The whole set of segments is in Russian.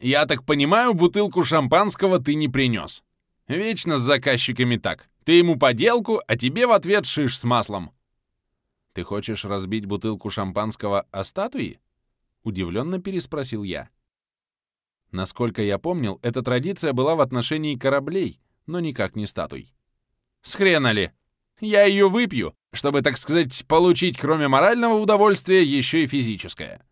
Я так понимаю, бутылку шампанского ты не принес. Вечно с заказчиками так. Ты ему поделку, а тебе в ответ шиш с маслом. Ты хочешь разбить бутылку шампанского о статуи? Удивленно переспросил я. Насколько я помнил, эта традиция была в отношении кораблей, но никак не статуй. С хрена ли? Я ее выпью, чтобы, так сказать, получить кроме морального удовольствия еще и физическое.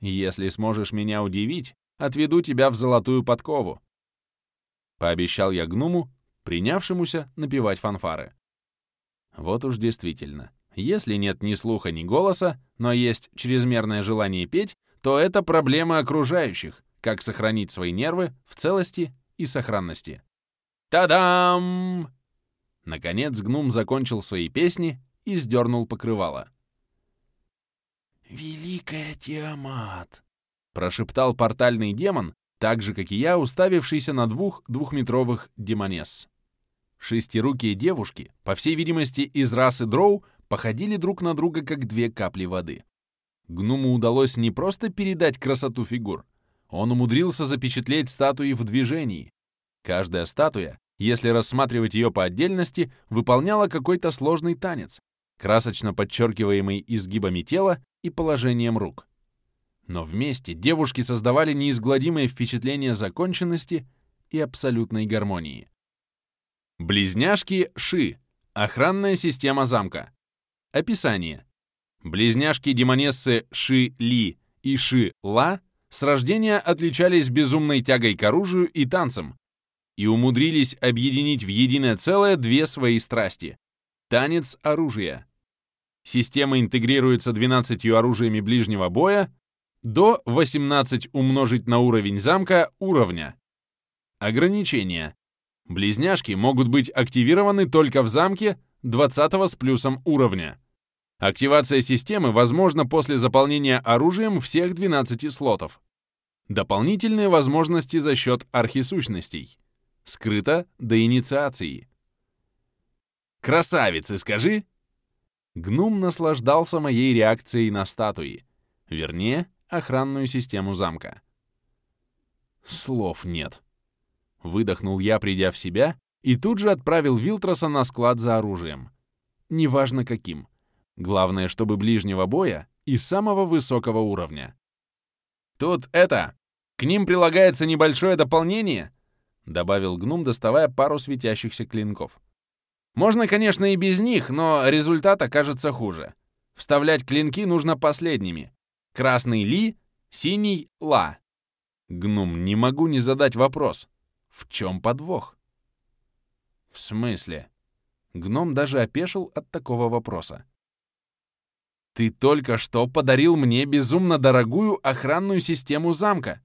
Если сможешь меня удивить, отведу тебя в золотую подкову. Пообещал я гнуму, принявшемуся напевать фанфары. Вот уж действительно, если нет ни слуха, ни голоса, но есть чрезмерное желание петь, то это проблема окружающих, как сохранить свои нервы в целости и сохранности. Та-дам! Наконец гнум закончил свои песни и сдернул покрывало. «Великая Тиамат!» — прошептал портальный демон, так же, как и я, уставившийся на двух двухметровых демонесс. Шестирукие девушки, по всей видимости, из расы дроу, походили друг на друга, как две капли воды. Гнуму удалось не просто передать красоту фигур, он умудрился запечатлеть статуи в движении. Каждая статуя, если рассматривать ее по отдельности, выполняла какой-то сложный танец, красочно подчеркиваемый изгибами тела и положением рук. Но вместе девушки создавали неизгладимое впечатление законченности и абсолютной гармонии. Близняшки Ши. Охранная система замка. Описание. Близняшки-демонессы Ши-Ли и Ши-Ла с рождения отличались безумной тягой к оружию и танцам и умудрились объединить в единое целое две свои страсти — танец оружия. Система интегрируется 12 оружиями ближнего боя до 18 умножить на уровень замка уровня. Ограничения. Близняшки могут быть активированы только в замке 20 с плюсом уровня. Активация системы возможна после заполнения оружием всех 12 слотов. Дополнительные возможности за счет архисущностей. Скрыто до инициации. «Красавицы, скажи!» Гнум наслаждался моей реакцией на статуи. Вернее, охранную систему замка. Слов нет. Выдохнул я, придя в себя, и тут же отправил Вилтроса на склад за оружием. Неважно каким — Главное, чтобы ближнего боя и самого высокого уровня. «Тут это... К ним прилагается небольшое дополнение», — добавил гном, доставая пару светящихся клинков. «Можно, конечно, и без них, но результат окажется хуже. Вставлять клинки нужно последними. Красный Ли, синий Ла». Гном, не могу не задать вопрос. В чем подвох? В смысле? Гном даже опешил от такого вопроса. Ты только что подарил мне безумно дорогую охранную систему замка.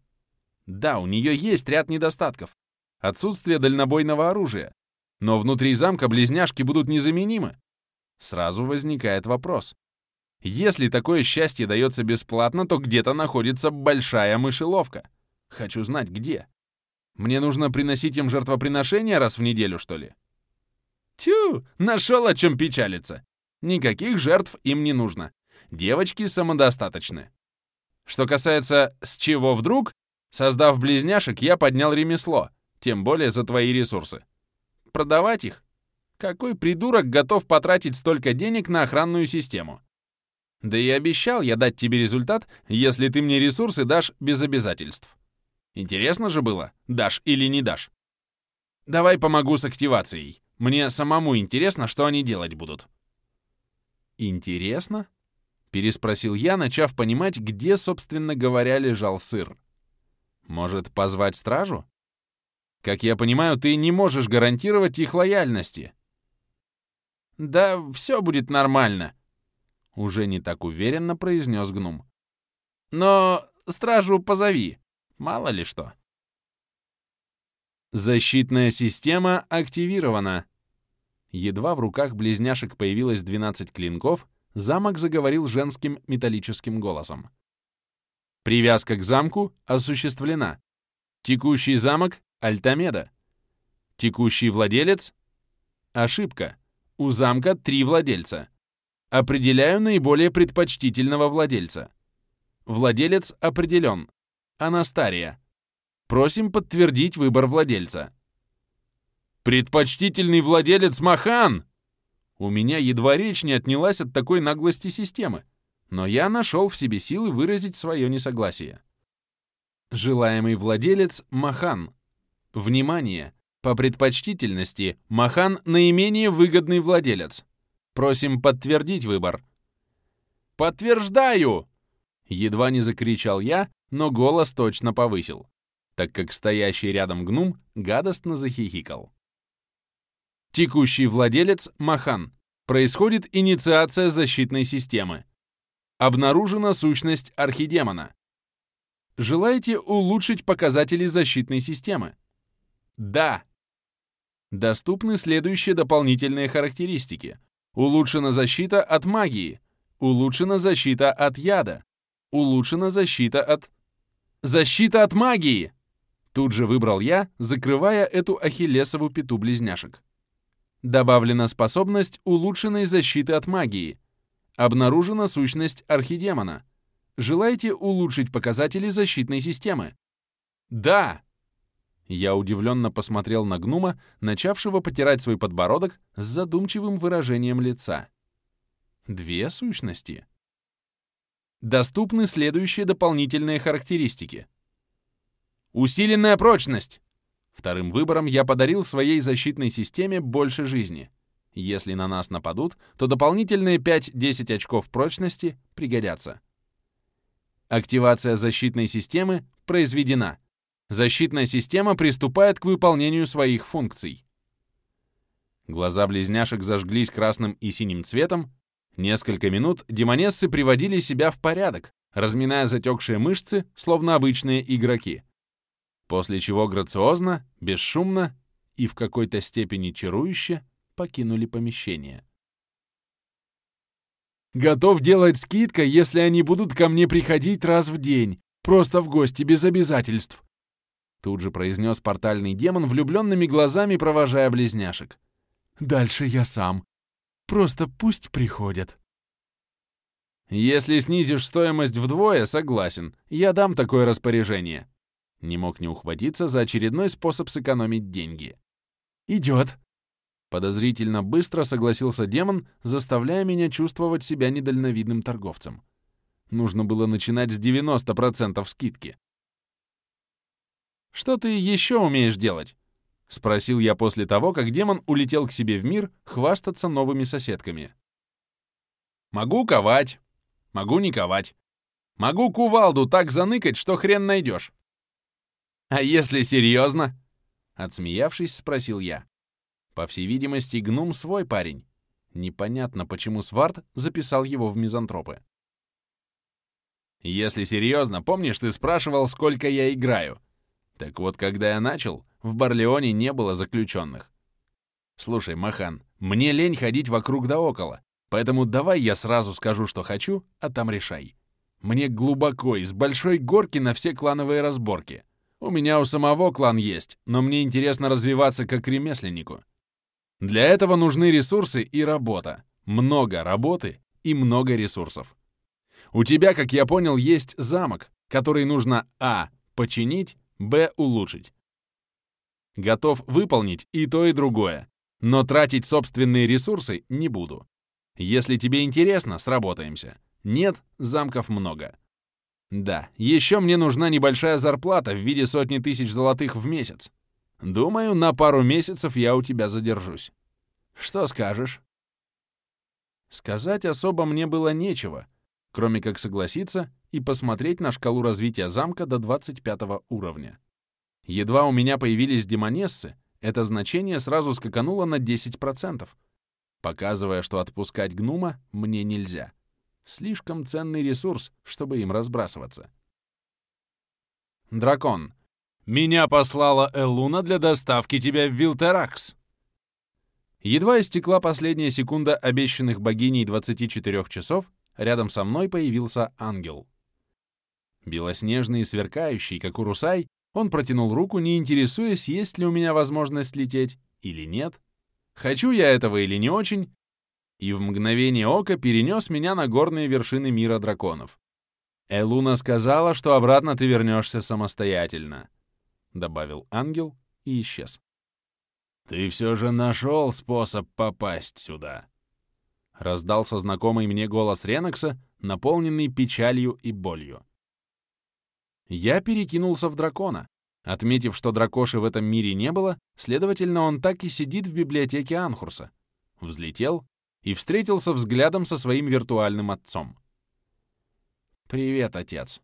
Да, у нее есть ряд недостатков. Отсутствие дальнобойного оружия. Но внутри замка близняшки будут незаменимы. Сразу возникает вопрос. Если такое счастье дается бесплатно, то где-то находится большая мышеловка. Хочу знать, где. Мне нужно приносить им жертвоприношения раз в неделю, что ли? Тю, нашел о чем печалиться. Никаких жертв им не нужно. Девочки самодостаточны. Что касается «с чего вдруг», создав близняшек, я поднял ремесло, тем более за твои ресурсы. Продавать их? Какой придурок готов потратить столько денег на охранную систему? Да и обещал я дать тебе результат, если ты мне ресурсы дашь без обязательств. Интересно же было, дашь или не дашь. Давай помогу с активацией. Мне самому интересно, что они делать будут. Интересно? Переспросил я, начав понимать, где, собственно говоря, лежал сыр. Может, позвать стражу? Как я понимаю, ты не можешь гарантировать их лояльности. Да, все будет нормально. Уже не так уверенно произнес гном. Но стражу позови, мало ли что. Защитная система активирована. Едва в руках близняшек появилось 12 клинков, замок заговорил женским металлическим голосом. Привязка к замку осуществлена. Текущий замок — Альтамеда. Текущий владелец — ошибка. У замка три владельца. Определяю наиболее предпочтительного владельца. Владелец определен. Анастария. Просим подтвердить выбор владельца. Предпочтительный владелец Махан! У меня едва речь не отнялась от такой наглости системы, но я нашел в себе силы выразить свое несогласие. Желаемый владелец — Махан. Внимание! По предпочтительности Махан — наименее выгодный владелец. Просим подтвердить выбор. «Подтверждаю!» Едва не закричал я, но голос точно повысил, так как стоящий рядом гнум гадостно захихикал. Текущий владелец — Махан. Происходит инициация защитной системы. Обнаружена сущность архидемона. Желаете улучшить показатели защитной системы? Да. Доступны следующие дополнительные характеристики. Улучшена защита от магии. Улучшена защита от яда. Улучшена защита от... Защита от магии! Тут же выбрал я, закрывая эту ахиллесову пету близняшек. Добавлена способность улучшенной защиты от магии. Обнаружена сущность архидемона. Желаете улучшить показатели защитной системы? Да! Я удивленно посмотрел на гнума, начавшего потирать свой подбородок с задумчивым выражением лица. Две сущности. Доступны следующие дополнительные характеристики. Усиленная прочность. Вторым выбором я подарил своей защитной системе больше жизни. Если на нас нападут, то дополнительные 5-10 очков прочности пригодятся. Активация защитной системы произведена. Защитная система приступает к выполнению своих функций. Глаза близняшек зажглись красным и синим цветом. Несколько минут демонессы приводили себя в порядок, разминая затекшие мышцы, словно обычные игроки. После чего грациозно, бесшумно и в какой-то степени чарующе покинули помещение. Готов делать скидка, если они будут ко мне приходить раз в день, просто в гости, без обязательств. Тут же произнес портальный демон, влюбленными глазами провожая близняшек. Дальше я сам. Просто пусть приходят. Если снизишь стоимость вдвое, согласен. Я дам такое распоряжение. Не мог не ухватиться за очередной способ сэкономить деньги. Идет. Подозрительно быстро согласился демон, заставляя меня чувствовать себя недальновидным торговцем. Нужно было начинать с 90% скидки. «Что ты еще умеешь делать?» — спросил я после того, как демон улетел к себе в мир хвастаться новыми соседками. «Могу ковать. Могу не ковать. Могу кувалду так заныкать, что хрен найдешь». «А если серьезно?» — отсмеявшись, спросил я. По всей видимости, гном свой парень. Непонятно, почему Сварт записал его в мизантропы. Если серьезно, помнишь, ты спрашивал, сколько я играю? Так вот, когда я начал, в Барлеоне не было заключенных. Слушай, Махан, мне лень ходить вокруг да около, поэтому давай я сразу скажу, что хочу, а там решай. Мне глубоко, из большой горки на все клановые разборки. У меня у самого клан есть, но мне интересно развиваться как ремесленнику. Для этого нужны ресурсы и работа. Много работы и много ресурсов. У тебя, как я понял, есть замок, который нужно а. починить, б. улучшить. Готов выполнить и то, и другое, но тратить собственные ресурсы не буду. Если тебе интересно, сработаемся. Нет, замков много. Да, еще мне нужна небольшая зарплата в виде сотни тысяч золотых в месяц. Думаю, на пару месяцев я у тебя задержусь. Что скажешь?» Сказать особо мне было нечего, кроме как согласиться и посмотреть на шкалу развития замка до 25 уровня. Едва у меня появились демонессы, это значение сразу скакануло на 10%, показывая, что отпускать гнума мне нельзя. Слишком ценный ресурс, чтобы им разбрасываться. Дракон. Меня послала Элуна для доставки тебя в Вилтеракс. Едва истекла последняя секунда обещанных богиней 24 часов, рядом со мной появился ангел. Белоснежный и сверкающий, как урусай, он протянул руку, не интересуясь, есть ли у меня возможность лететь или нет, хочу я этого или не очень, и в мгновение ока перенес меня на горные вершины мира драконов. Элуна сказала, что обратно ты вернешься самостоятельно. — добавил ангел и исчез. «Ты все же нашел способ попасть сюда!» Раздался знакомый мне голос Ренокса, наполненный печалью и болью. Я перекинулся в дракона, отметив, что дракоши в этом мире не было, следовательно, он так и сидит в библиотеке Анхурса. Взлетел и встретился взглядом со своим виртуальным отцом. «Привет, отец.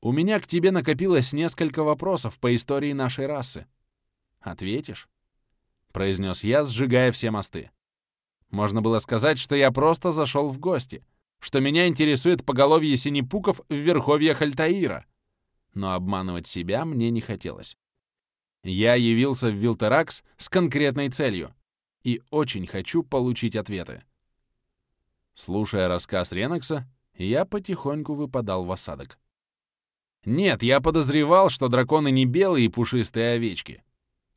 У меня к тебе накопилось несколько вопросов по истории нашей расы. Ответишь?» — произнес я, сжигая все мосты. Можно было сказать, что я просто зашел в гости, что меня интересует поголовье синепуков в верховьях Альтаира. Но обманывать себя мне не хотелось. Я явился в Вилтеракс с конкретной целью и очень хочу получить ответы. Слушая рассказ Ренокса, я потихоньку выпадал в осадок. Нет, я подозревал, что драконы не белые и пушистые овечки.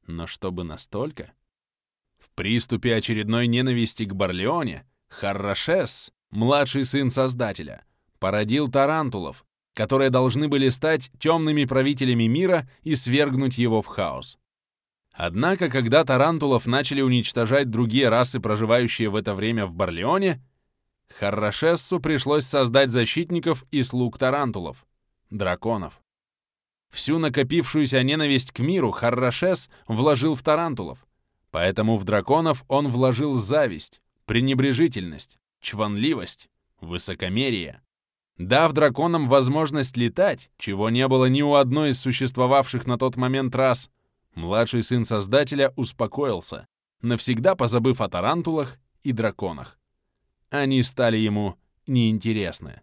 Но чтобы настолько... В приступе очередной ненависти к Барлеоне Харрашес, младший сын Создателя, породил тарантулов, которые должны были стать темными правителями мира и свергнуть его в хаос. Однако, когда тарантулов начали уничтожать другие расы, проживающие в это время в Барлеоне, Харрашессу пришлось создать защитников и слуг тарантулов — драконов. Всю накопившуюся ненависть к миру Харрашес вложил в тарантулов, поэтому в драконов он вложил зависть, пренебрежительность, чванливость, высокомерие. Дав драконам возможность летать, чего не было ни у одной из существовавших на тот момент рас, младший сын Создателя успокоился, навсегда позабыв о тарантулах и драконах они стали ему неинтересны.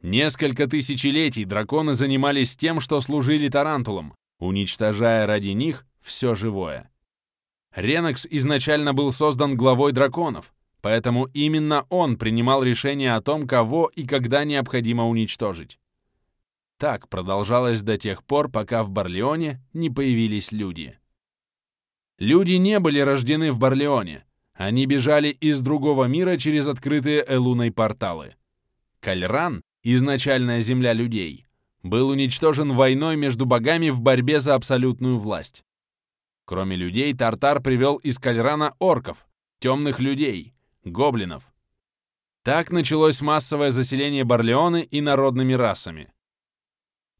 Несколько тысячелетий драконы занимались тем, что служили тарантулам, уничтожая ради них все живое. Ренокс изначально был создан главой драконов, поэтому именно он принимал решение о том, кого и когда необходимо уничтожить. Так продолжалось до тех пор, пока в Барлеоне не появились люди. Люди не были рождены в Барлеоне, они бежали из другого мира через открытые Элуной порталы. Кальран, изначальная земля людей, был уничтожен войной между богами в борьбе за абсолютную власть. Кроме людей, Тартар привел из Кальрана орков, темных людей, гоблинов. Так началось массовое заселение Барлеоны инородными расами.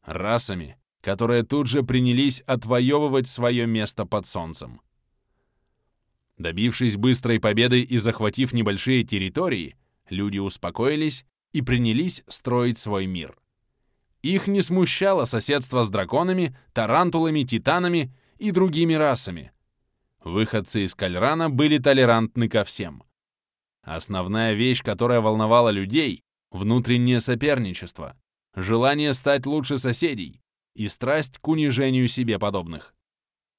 Расами, которые тут же принялись отвоевывать свое место под солнцем. Добившись быстрой победы и захватив небольшие территории, люди успокоились и принялись строить свой мир. Их не смущало соседство с драконами, тарантулами, титанами и другими расами. Выходцы из Кальрана были толерантны ко всем. Основная вещь, которая волновала людей — внутреннее соперничество, желание стать лучше соседей и страсть к унижению себе подобных.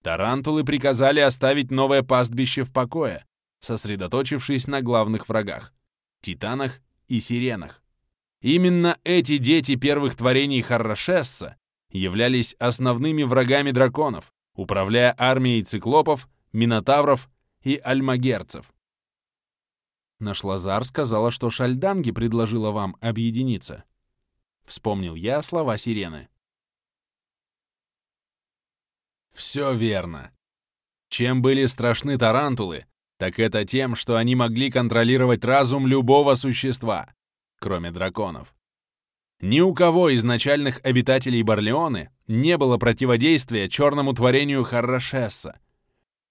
Тарантулы приказали оставить новое пастбище в покое, сосредоточившись на главных врагах — титанах и сиренах. Именно эти дети первых творений Харрашесса являлись основными врагами драконов, управляя армией циклопов, минотавров и альмагерцев. Наш Лазар сказала, что Шальданги предложила вам объединиться. Вспомнил я слова сирены. Все верно. Чем были страшны тарантулы, так это тем, что они могли контролировать разум любого существа, кроме драконов. Ни у кого из начальных обитателей Барлеоны не было противодействия черному творению Харрашесса,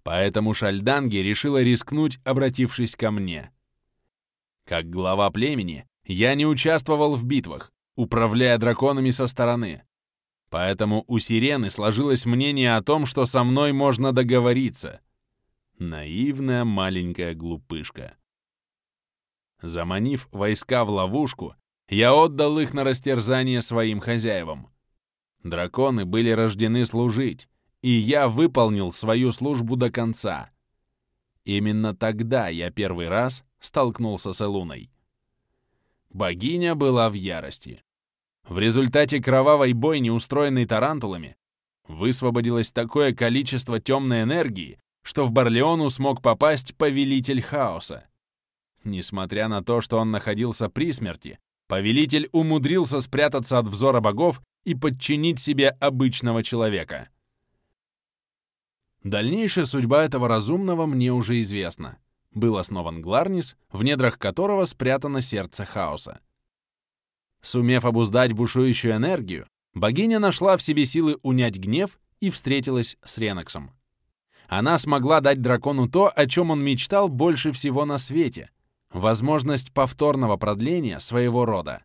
поэтому Шальданги решила рискнуть, обратившись ко мне. Как глава племени, я не участвовал в битвах, управляя драконами со стороны. Поэтому у Сирены сложилось мнение о том, что со мной можно договориться. Наивная маленькая глупышка. Заманив войска в ловушку, я отдал их на растерзание своим хозяевам. Драконы были рождены служить, и я выполнил свою службу до конца. Именно тогда я первый раз столкнулся с Элуной. Богиня была в ярости. В результате кровавой бойни, устроенной тарантулами, высвободилось такое количество темной энергии, что в Барлеону смог попасть повелитель хаоса. Несмотря на то, что он находился при смерти, повелитель умудрился спрятаться от взора богов и подчинить себе обычного человека. Дальнейшая судьба этого разумного мне уже известна. Был основан Гларнис, в недрах которого спрятано сердце хаоса. Сумев обуздать бушующую энергию, богиня нашла в себе силы унять гнев и встретилась с Реноксом. Она смогла дать дракону то, о чем он мечтал больше всего на свете — возможность повторного продления своего рода.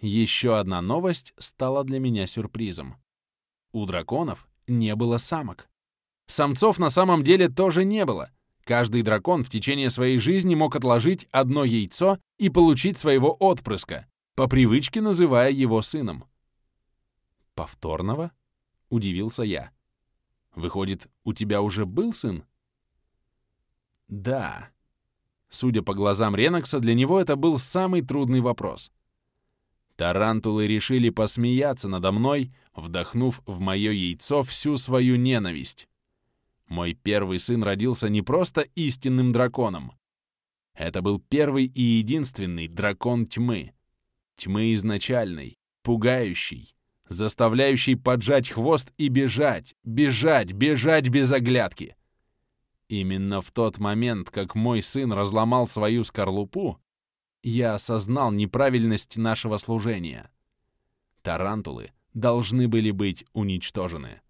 Еще одна новость стала для меня сюрпризом. У драконов не было самок. Самцов на самом деле тоже не было. Каждый дракон в течение своей жизни мог отложить одно яйцо и получить своего отпрыска, по привычке называя его сыном. «Повторного?» — удивился я. «Выходит, у тебя уже был сын?» «Да». Судя по глазам Ренокса, для него это был самый трудный вопрос. Тарантулы решили посмеяться надо мной, вдохнув в мое яйцо всю свою ненависть. Мой первый сын родился не просто истинным драконом. Это был первый и единственный дракон тьмы. Тьмы изначальной, пугающий, заставляющий поджать хвост и бежать, бежать, бежать без оглядки. Именно в тот момент, как мой сын разломал свою скорлупу, я осознал неправильность нашего служения. Тарантулы должны были быть уничтожены.